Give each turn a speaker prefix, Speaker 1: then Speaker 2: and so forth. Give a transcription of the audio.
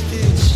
Speaker 1: did